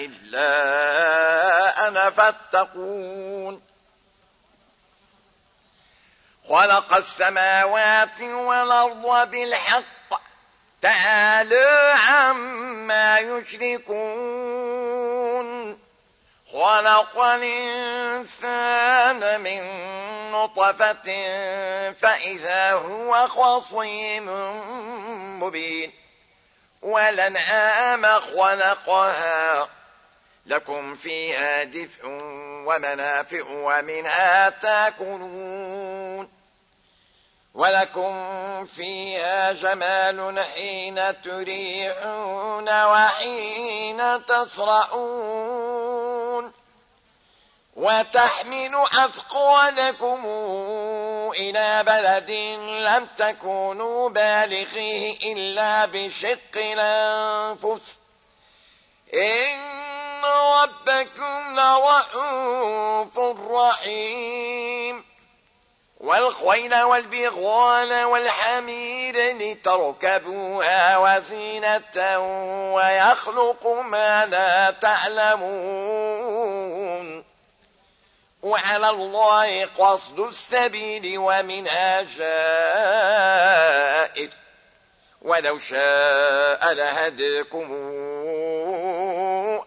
إلا أنا فاتقون. خلق السماوات والأرض بالحق. تعالى عما يشركون. خلق الإنسان من نطفة فإذا هو خصيم مبين. ولنعام خلقها. لكم فيها دفء ومنافع ومنها تاكلون ولكم فيها جمال حين تريحون وحين تسرعون وتحمل أثقالكم إلى بلد لم تكونوا بالغيه إلا بشق الأنفس. إن ربكم لرؤوف رحيم. والخيل والبغال والحمير لتركبوها وزينة ويخلق ما لا تعلمون. وعلى الله قصد السبيل ومنها جائر ولو شاء لهديكم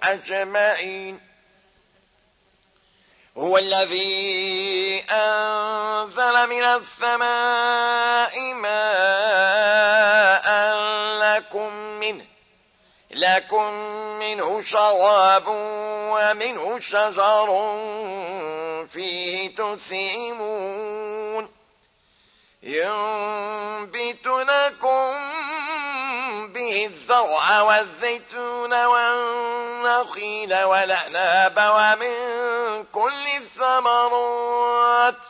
أجمعين. هو الذي أنزل من السماء ماء لكم منه لكم منه شراب ومنه شجر فيه تسيمون. ينبت لكم الزرع والزيتون والنخيل والأعناب ومن كل الثمرات.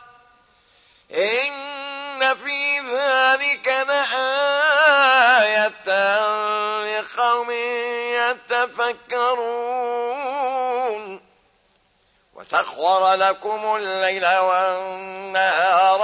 إن في ذلك لآية لقوم يتفكرون. وسخر لكم الليل والنهار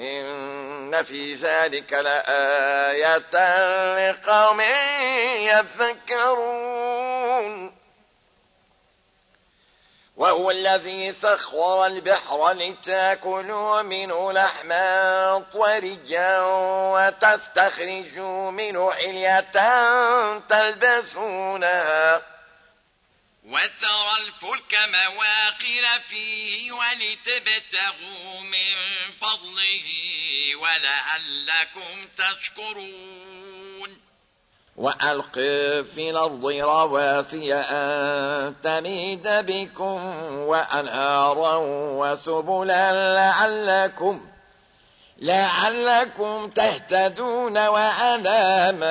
إن في ذلك لآية لقوم يذكرون وهو الذي سخر البحر لتاكلوا منه لحما طريا وتستخرجوا منه حلية تلبسونها وترى الفلك مواقر فيه ولتبتغوا من فضله ولعلكم تشكرون. وألق في الأرض رواسي أن تميد بكم وأنهارا وسبلا لعلكم لعلكم تهتدون وعلامات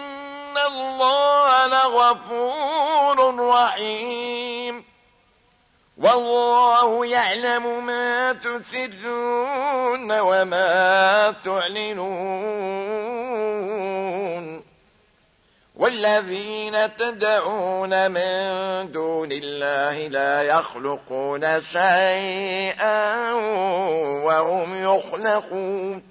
الله لغفور رحيم. والله يعلم ما تسرون وما تعلنون. والذين تدعون من دون الله لا يخلقون شيئا وهم يخلقون.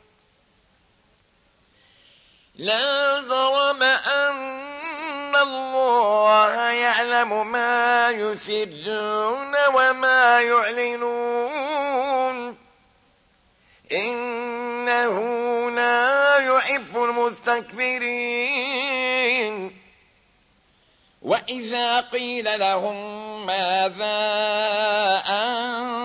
لا ظلم أن الله يعلم ما يسرون وما يعلنون. إنه لا يحب المستكبرين. وإذا قيل لهم ماذا أنزل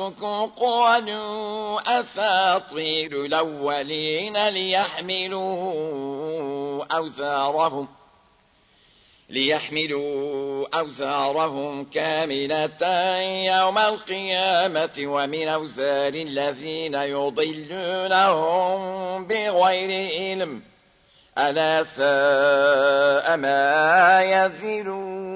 ربكم قالوا أساطير الأولين ليحملوا أوزارهم ليحملوا أوزارهم كاملة يوم القيامة ومن أوزار الذين يضلونهم بغير علم. ألا ساء ما يزلون.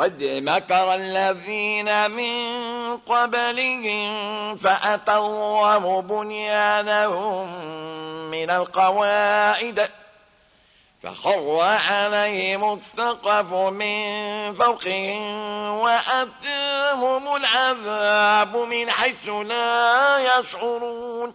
قد مكر الذين من قبلهم فأتى الله بنيانهم من القواعد فخر عليهم السقف من فوقهم وأتاهم العذاب من حيث لا يشعرون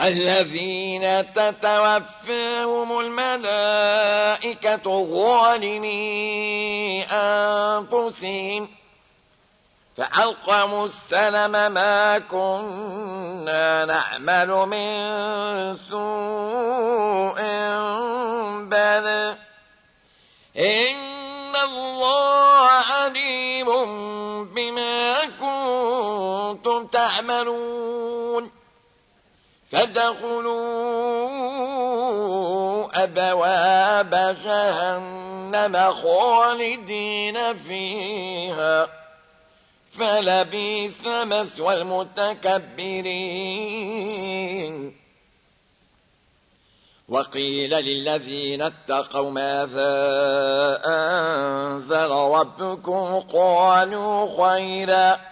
الذين تتوفاهم الملائكة ظالمي أنفسهم. فألقموا السلم ما كنا نعمل من سوء بل إن الله عليم بما كنتم تعملون. فادخلوا أبواب جهنم خالدين فيها. فلبيث مثوى المتكبرين وقيل للذين اتقوا ماذا أنزل ربكم؟ قالوا خيرا.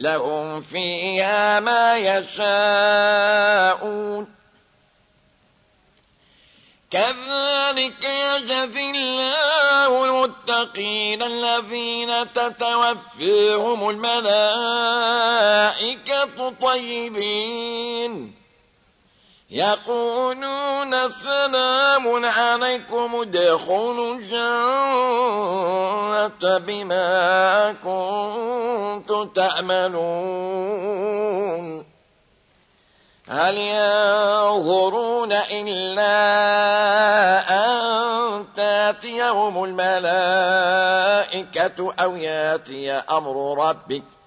لهم فيها ما يشاءون. كذلك يجزي الله المتقين الذين تتوفيهم الملائكة طيبين يقولون سلام عليكم ادخلوا الجنة بما كنتم تعملون. هل ينظرون إلا أن تاتيهم الملائكة أو يأتي أمر ربك؟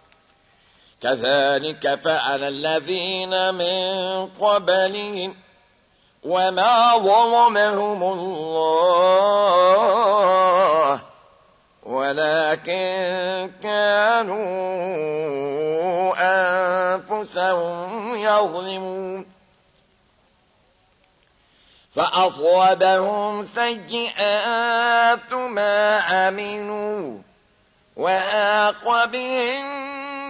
كذلك فعل الذين من قبلهم وما ظلمهم الله ولكن كانوا أنفسهم يظلمون. فأصابهم سيئات ما عملوا وآق بهم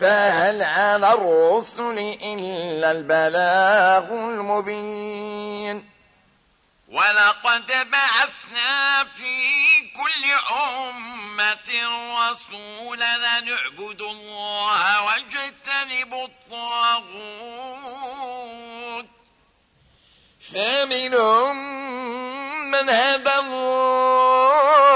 فهل على الرسل إلا البلاغ المبين؟ ولقد بعثنا في كل أمة رسولا نعبد الله واجتنب الطاغوت. فمنهم من هدى الله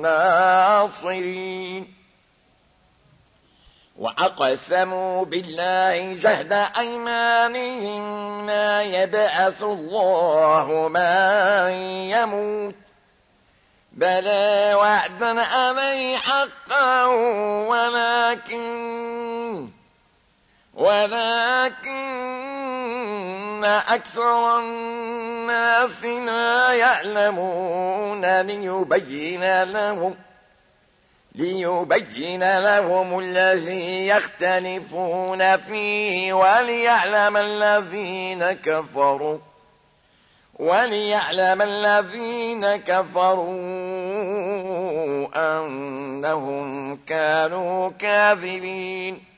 ناصرين وأقسموا بالله جهد أيمانهم ما يبعث الله من يموت. بلى وعدا علي حقا ولكن ولكن أكثر الناس لا يعلمون ليبين لهم ليبين لهم الذي يختلفون فيه وليعلم الذين كفروا وليعلم الذين كفروا أنهم كانوا كاذبين.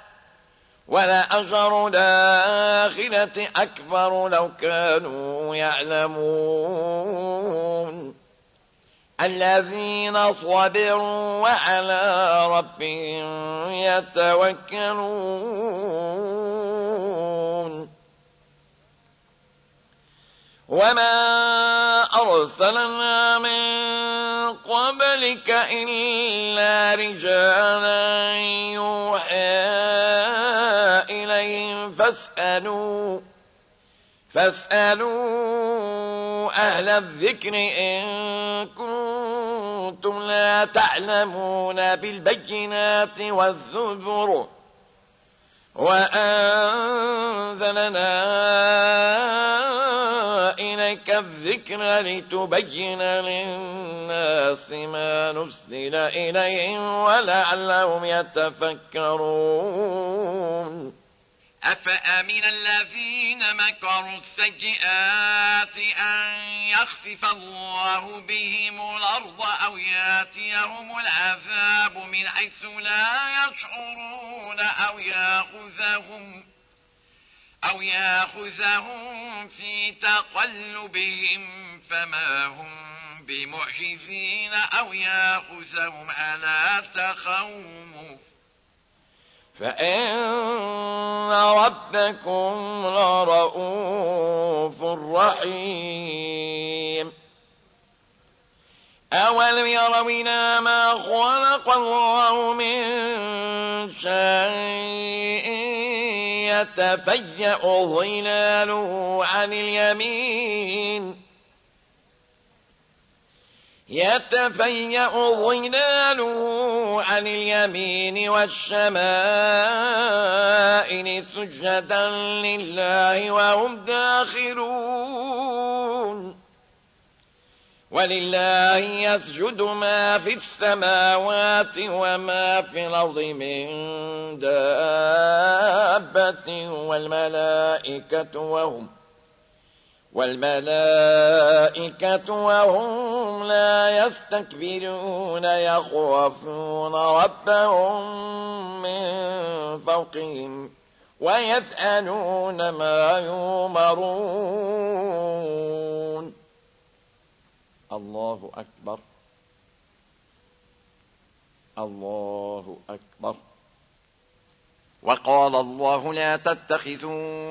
ولأجر الآخرة أكبر لو كانوا يعلمون. الذين صبروا وعلى ربهم يتوكلون. وما أرسلنا من قبلك إلا رجالا يوحى فاسألوا فاسألوا أهل الذكر إن كنتم لا تعلمون بالبينات والزبر. وأنزلنا إليك الذكر لتبين للناس ما نسل إليهم ولعلهم يتفكرون. أفأمن الذين مكروا السيئات أن يخسف الله بهم الأرض أو ياتيهم العذاب من حيث لا يشعرون أو يأخذهم أو يأخذهم في تقلبهم فما هم بمعجزين أو يأخذهم على تخوف فإن ربكم لرؤوف رحيم. أولم إلى ما خلق الله من شيء يتفيأ ظلاله عن اليمين. يتفيأ ظلاله عن اليمين والشمائل سجدا لله وهم داخلون. ولله يسجد ما في السماوات وما في الأرض من دابة والملائكة وهم والملائكة وهم لا يستكبرون يخافون ربهم من فوقهم ويسألون ما يؤمرون. الله أكبر. الله أكبر. وقال الله لا تتخذوا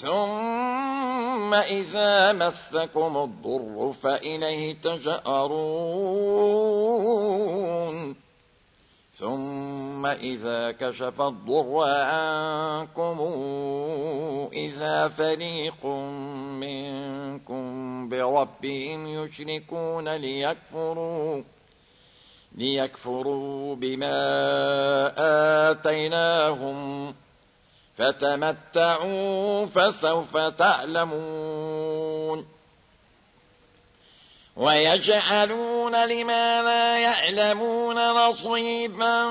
ثم إذا مسكم الضر فإليه تجأرون ثم إذا كشف الضر عنكم إذا فريق منكم بربهم يشركون ليكفروا ليكفروا بما آتيناهم. فتمتعوا فسوف تعلمون. ويجعلون لما لا يعلمون نصيبا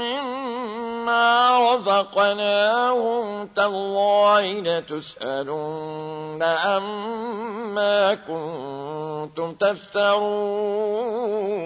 مما رزقناهم. تالله لتسألن عما كنتم تفترون.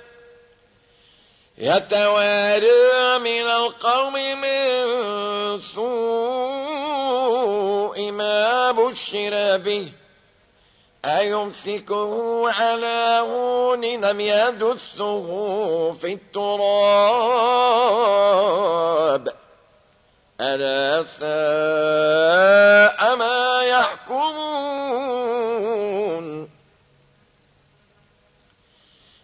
يتوارى من القوم من سوء ما بشر به. أيمسكه على هون لم يدسه في التراب؟ ألا ساء ما يحكمون.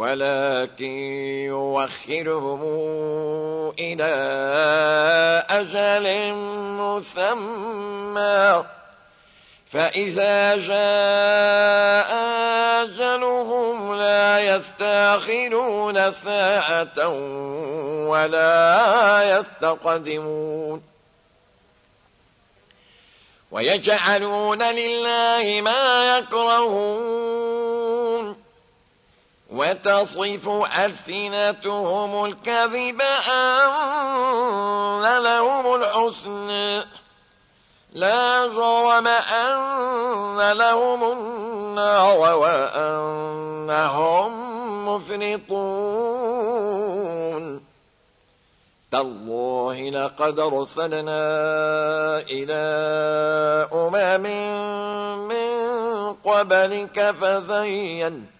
ولكن يوخرهم إلى أجل مسمى. فإذا جاء أجلهم لا يستأخرون ساعة ولا يستقدمون. ويجعلون لله ما يكرهون. وتصف ألسنتهم الكذب أن لهم الحسن. لا جرم أن لهم النار وأنهم مفرطون. تالله لقد رسلنا إلى أمم من قبلك فزين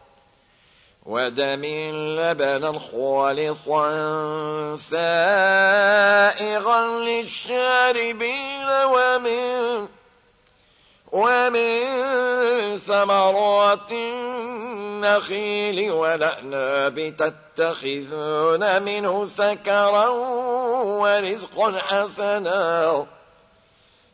ودم لبنا خالصا سائغا للشاربين ومن ومن ثمرات النخيل والأعناب تتخذون منه سكرا ورزقا حسنا.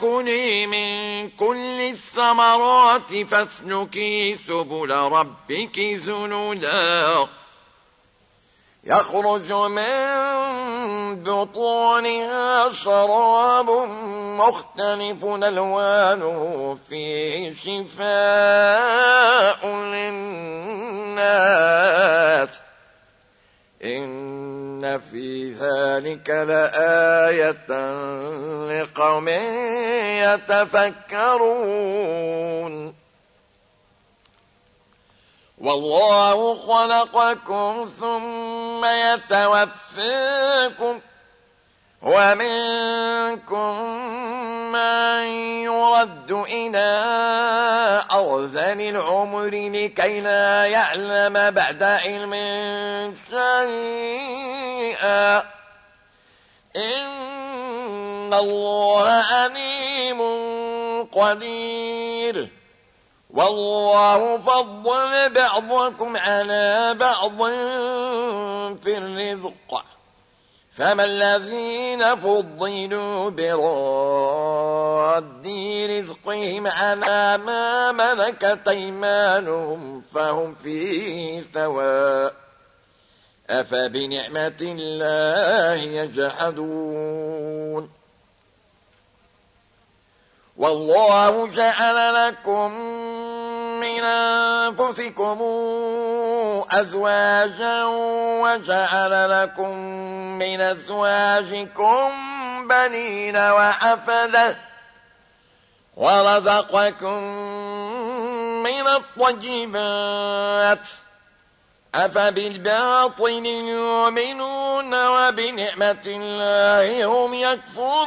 كلي من كل الثمرات فاسلكي سبل ربك ذنودا يخرج من بطونها شراب مختلف ألوانه فيه شفاء للناس. إن في ذلك لآية لقوم يتفكرون والله خلقكم ثم يتوفيكم ومنكم من يرد إلى أرذل العمر لكي لا يعلم بعد علم شيئا. إن الله عليم قدير. والله فضل بعضكم على بعض في الرزق. فما الذين فضلوا براد رزقهم على ما ملكت أيمانهم فهم فيه سواء أفبنعمة الله يجحدون والله جعل لكم أنفسكم أزواجا وجعل لكم من أزواجكم بنين وحفدة ورزقكم من الطيبات أفبالباطل يؤمنون وبنعمة الله هم يكفرون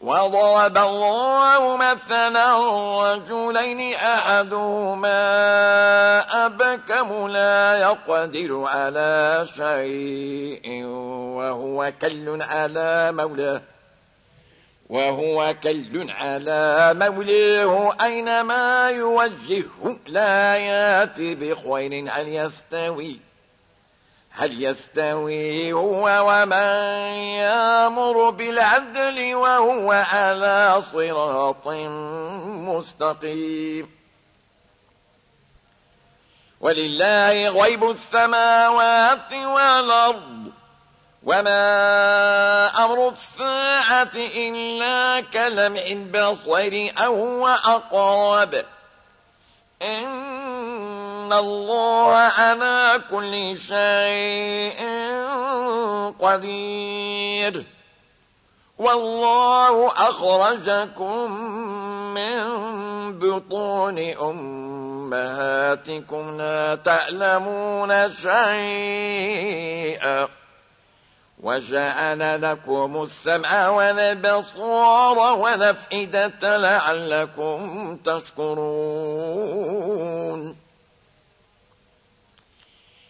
وضرب الله مثلا رجلين أحدهما أبكم لا يقدر على شيء وهو كل على مولاه وهو كل على موليه أينما يوجهه لا ياتي بخير هل يستوي؟ هل يستوي هو ومن يامر بالعدل وهو على صراط مستقيم؟ ولله غيب السماوات والأرض. وما أمر الساعة إلا كلمع البصر أو أقرب إن الله على كل شيء قدير. والله أخرجكم من بطون أمهاتكم لا تعلمون شيئا. وجعل لكم السمع والبصار والأفئدة لعلكم تشكرون.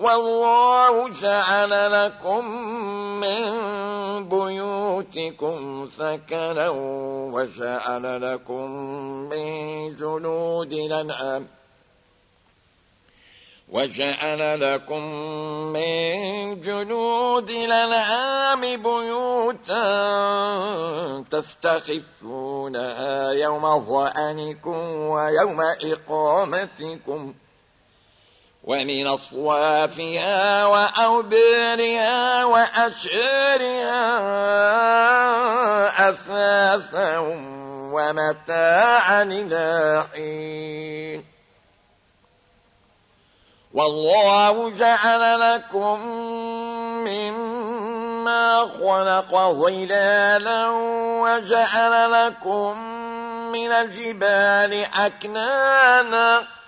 والله جعل لكم من بيوتكم سكنا وجعل لكم من جنود الأنعام وجعل لكم من جنود الأنعام بيوتا تستخفونها يوم ظعنكم ويوم إقامتكم ومن أصوافها وأوبارها وأشعرها أساسا ومتاعا إلى حين. والله جعل لكم مما خلق ظلالا وجعل لكم من الجبال أكنانا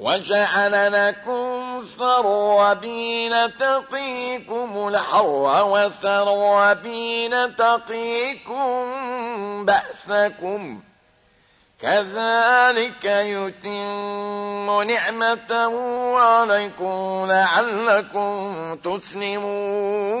وجعل لكم ثرابين تقيكم الحر وثرابين تقيكم بأسكم. كذلك يتم نعمته عليكم لعلكم تسلمون.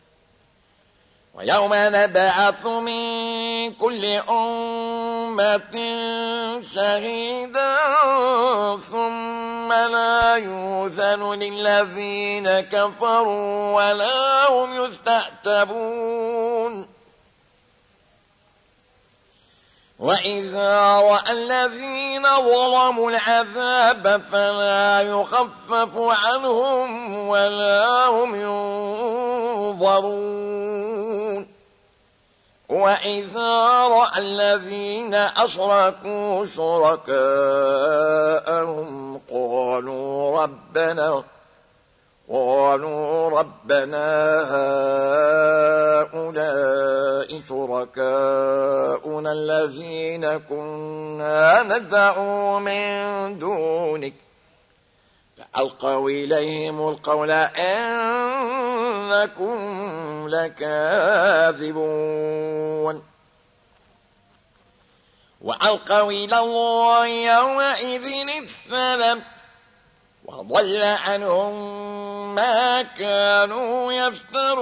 ويوم نبعث من كل أمة شهيدا ثم لا يوثن للذين كفروا ولا هم يستعتبون. وإذا رأى الذين ظلموا العذاب فلا يخفف عنهم ولا هم ينظرون. وإذا رأى الذين أشركوا شركاءهم قالوا ربنا قالوا ربنا هؤلاء شركاؤنا الذين كنا ندعو من دونك. فألقوا إليهم القول إنكم لكاذبون. وألقوا إلى الله يومئذ السلام وضل عنهم ما كانوا يفترون.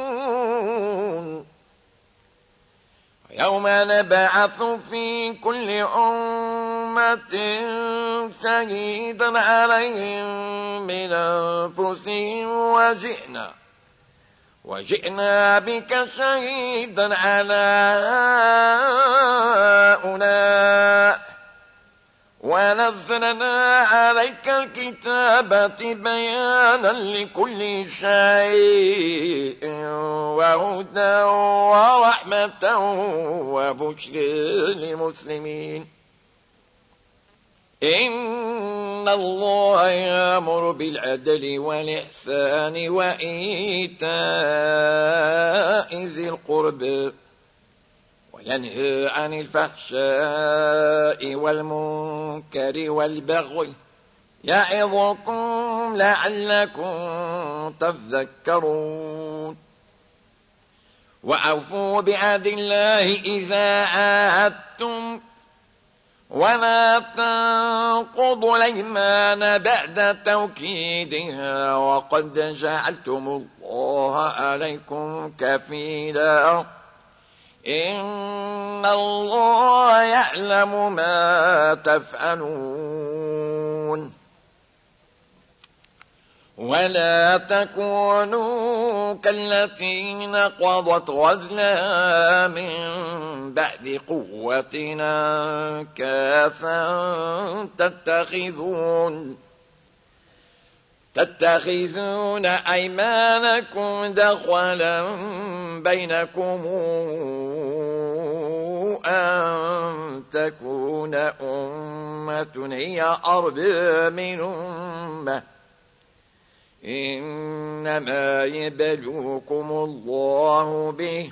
يوم نبعث في كل أمة شهيدا عليهم من أنفسهم وجئنا وجئنا بك شهيدا على هؤلاء. ونزلنا عليك الكتاب بيانا لكل شيء وهدى ورحمة وبشر للمسلمين إن الله يامر بالعدل والإحسان وإيتاء ذي القرب وينهى عن الفحشاء والمنكر والبغي يعظكم لعلكم تذكرون. وأوفوا بعد الله إذا عاهدتم. ولا تنقضوا الأيمان بعد توكيدها. وقد جعلتم الله عليكم كفيلاً. إن الله يعلم ما تفعلون ولا تكونوا كالتي نقضت غزلها من بعد قوتنا كافا تتخذون تتخذون أيمانكم دخلا بينكم أن تكون أمة هي أرض من أمة. إنما يبلوكم الله به.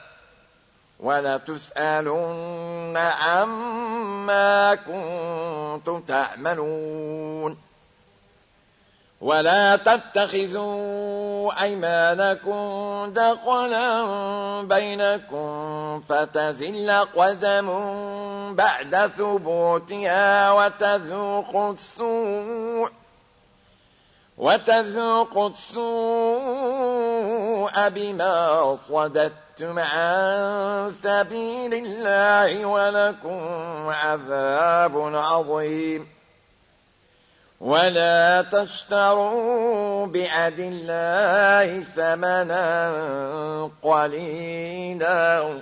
ولتسألن عما كنتم تعملون. ولا تتخذوا أيمانكم دخلا بينكم فتزل قدم بعد ثبوتها وتذوقوا السوء وتذوقوا السوء بما صددتم عن سبيل الله ولكم عذاب عظيم. ولا تشتروا بعد الله ثمنا قليلا.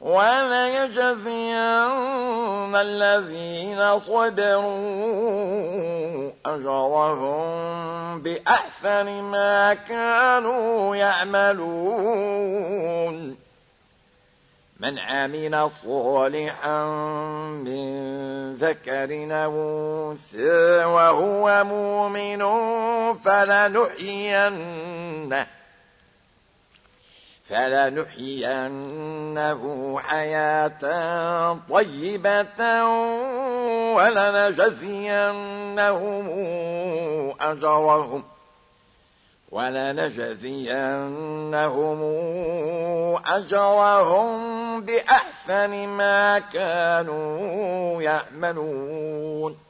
وليجزين الذين صبروا أجرهم بأحسن ما كانوا يعملون. من عمل صالحا من ذكر أنثى وهو مؤمن فلنحيينه. فلنحيينه حياة طيبة ولنجزينهم أجرهم ولنجزينهم أجرهم بأحسن ما كانوا يعملون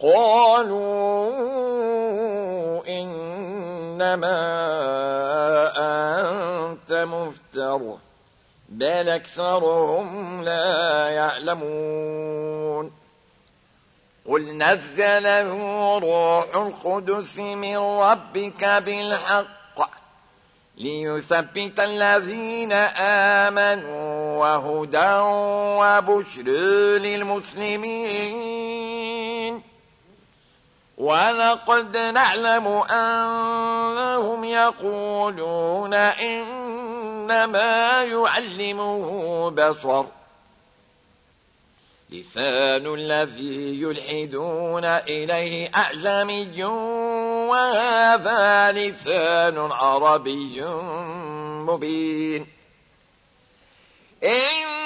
قالوا إنما أنت مفتر بل أكثرهم لا يعلمون. قل نزله روح القدس من ربك بالحق ليثبت الذين آمنوا وهدى وبشر للمسلمين. ولقد نعلم أنهم يقولون إنما يعلمه بصر لسان الذي يلحدون إليه أعجمي وهذا لسان عربي مبين إن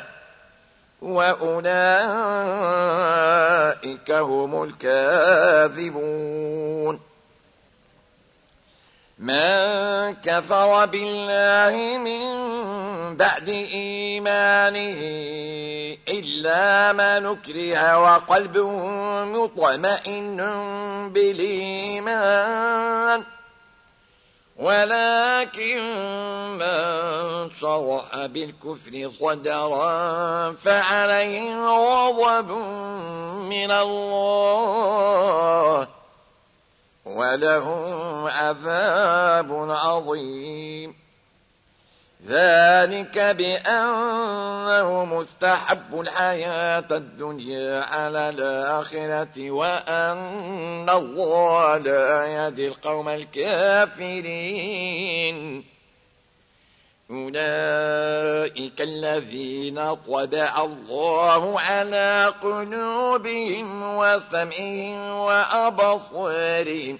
وأولئك هم الكاذبون من كفر بالله من بعد إيمانه إلا ما نكره وقلبه مطمئن بالإيمان ولكن من صرح بالكفر صدرا فعليه غضب من الله ولهم عذاب عظيم. ذلك بأنه مستحب الحياة الدنيا على الآخرة وأن الله لا يهدي القوم الكافرين. أولئك الذين طبع الله على قلوبهم وسمعهم وأبصارهم.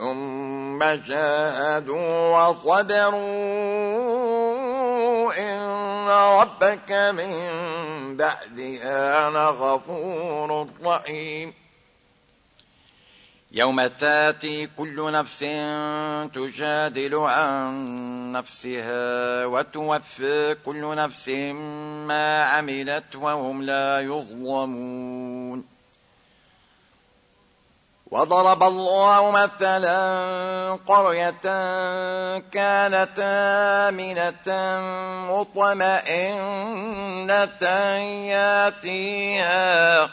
ثم جاهدوا وصبروا. إن ربك من بعدها لغفور رحيم. يوم تاتي كل نفس تجادل عن نفسها وتوفي كل نفس ما عملت وهم لا يظلمون. وضرب الله مثلا قرية كانت آمنة مطمئنة ياتيها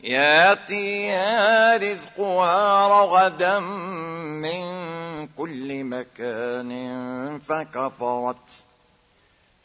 ياتيها رزقها رغدا من كل مكان فكفرت.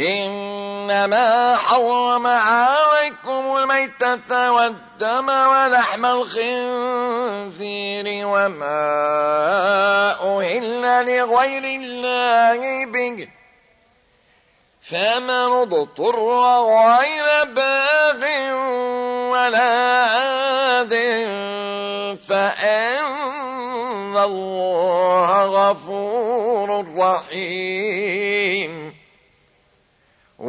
إنما حرم عليكم الميتة والدم ولحم الخنزير وما أهل لغير الله به. فمن اضطر غير باغ ولا عاد فإن الله غفور رحيم.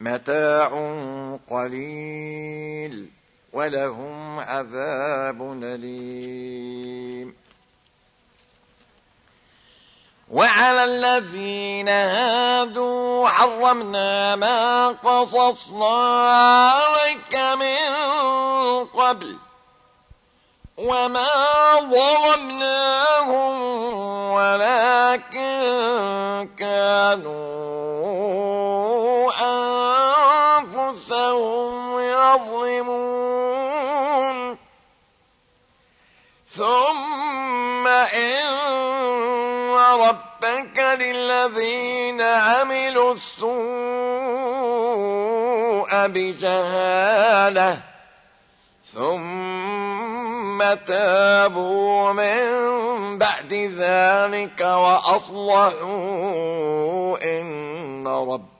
متاع قليل ولهم عذاب أليم. وعلى الذين هادوا حرمنا ما قصصنا عليك من قبل وما ظلمناهم ولكن كانوا أنفسهم يظلمون. ثم إن ربك للذين عملوا السوء بجهالة. ثم تابوا من بعد ذلك وأصلحوا إن ربك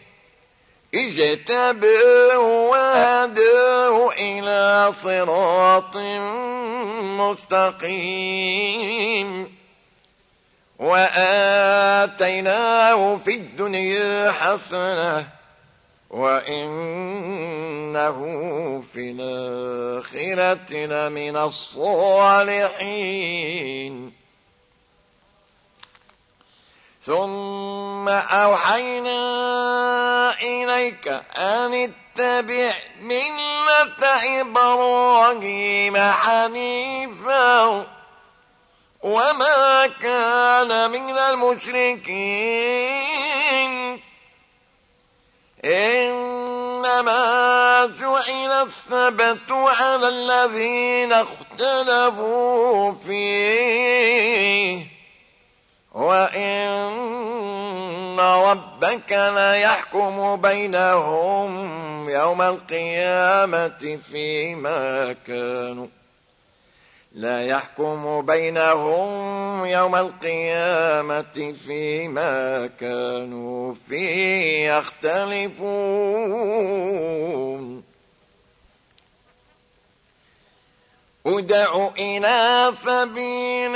اجتبه وهداه إلى صراط مستقيم. وآتيناه في الدنيا حسنة وإنه في الآخرة لمن الصالحين. ثم أوحينا إليك أن اتبع ملة إبراهيم حنيفا وما كان من المشركين. إنما جعل الثبت على الذين اختلفوا فيه. وإن ربك ليحكم بينهم يوم القيامة فيما كانوا لا يحكم بينهم يوم القيامة فيما كانوا فيه يختلفون ادع إلى سبيل